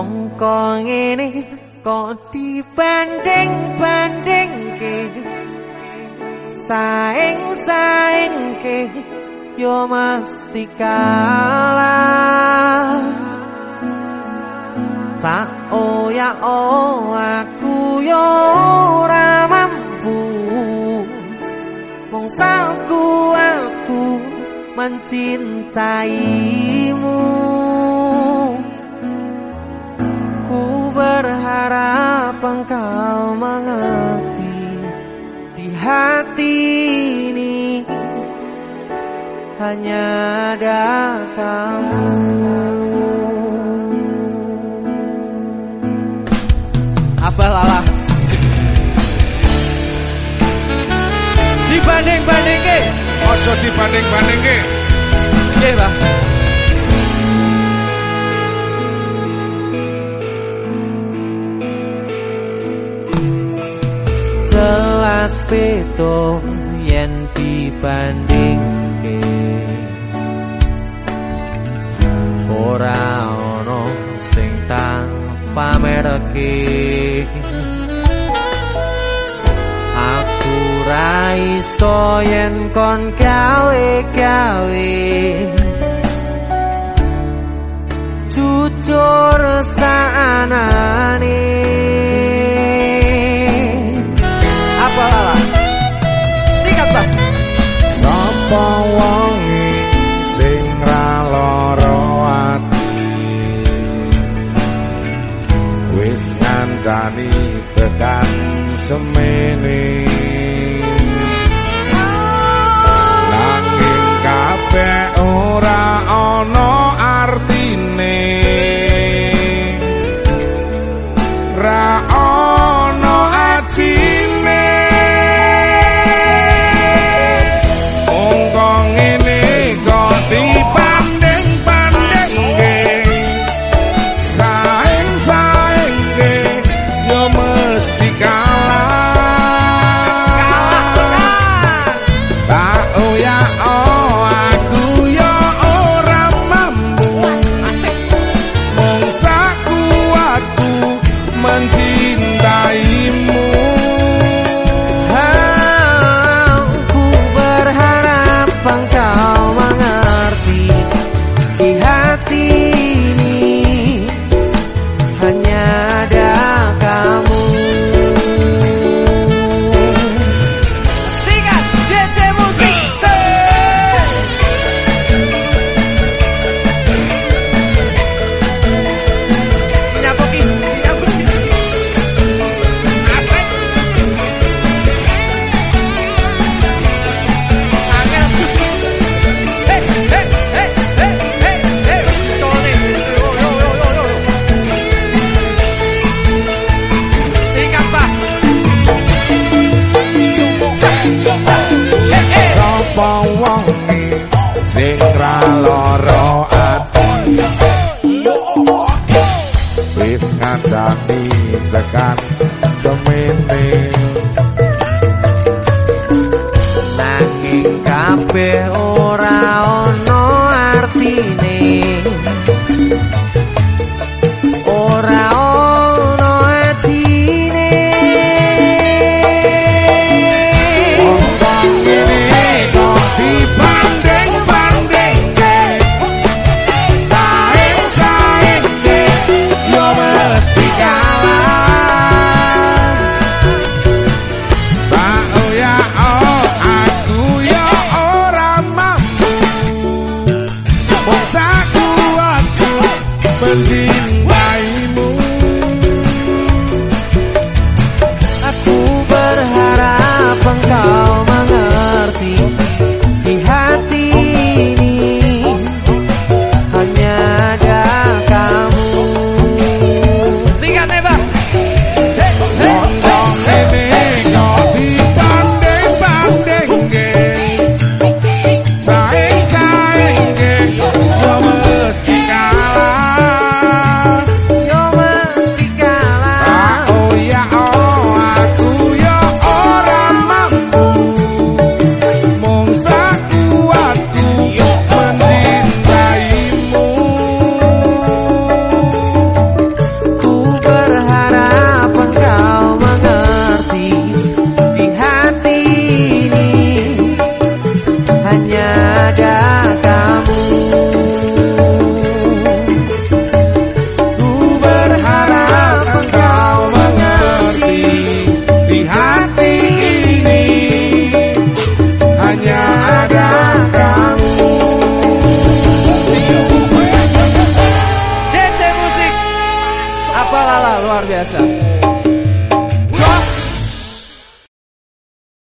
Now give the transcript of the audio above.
Wong kok ngene kok dibanding-bandingke? Saing-saingke yo mesti kalah. Sak oya oh aku yo ora mampu. Mong aku aku mencintaimu berharap engkau mengerti Di hati ini. Hanya ada kamu. Apa lala Dibanding-banding ke Ojo dibanding-banding ke Oke pas peto yen dibanding ke ora ono sing tak pamerke. Aku ra iso yen kon gawe gawe jujur saanane ngandani tekan semene Wis ngandani tekan semene. Nanging kabeh ora believe melhor dessa.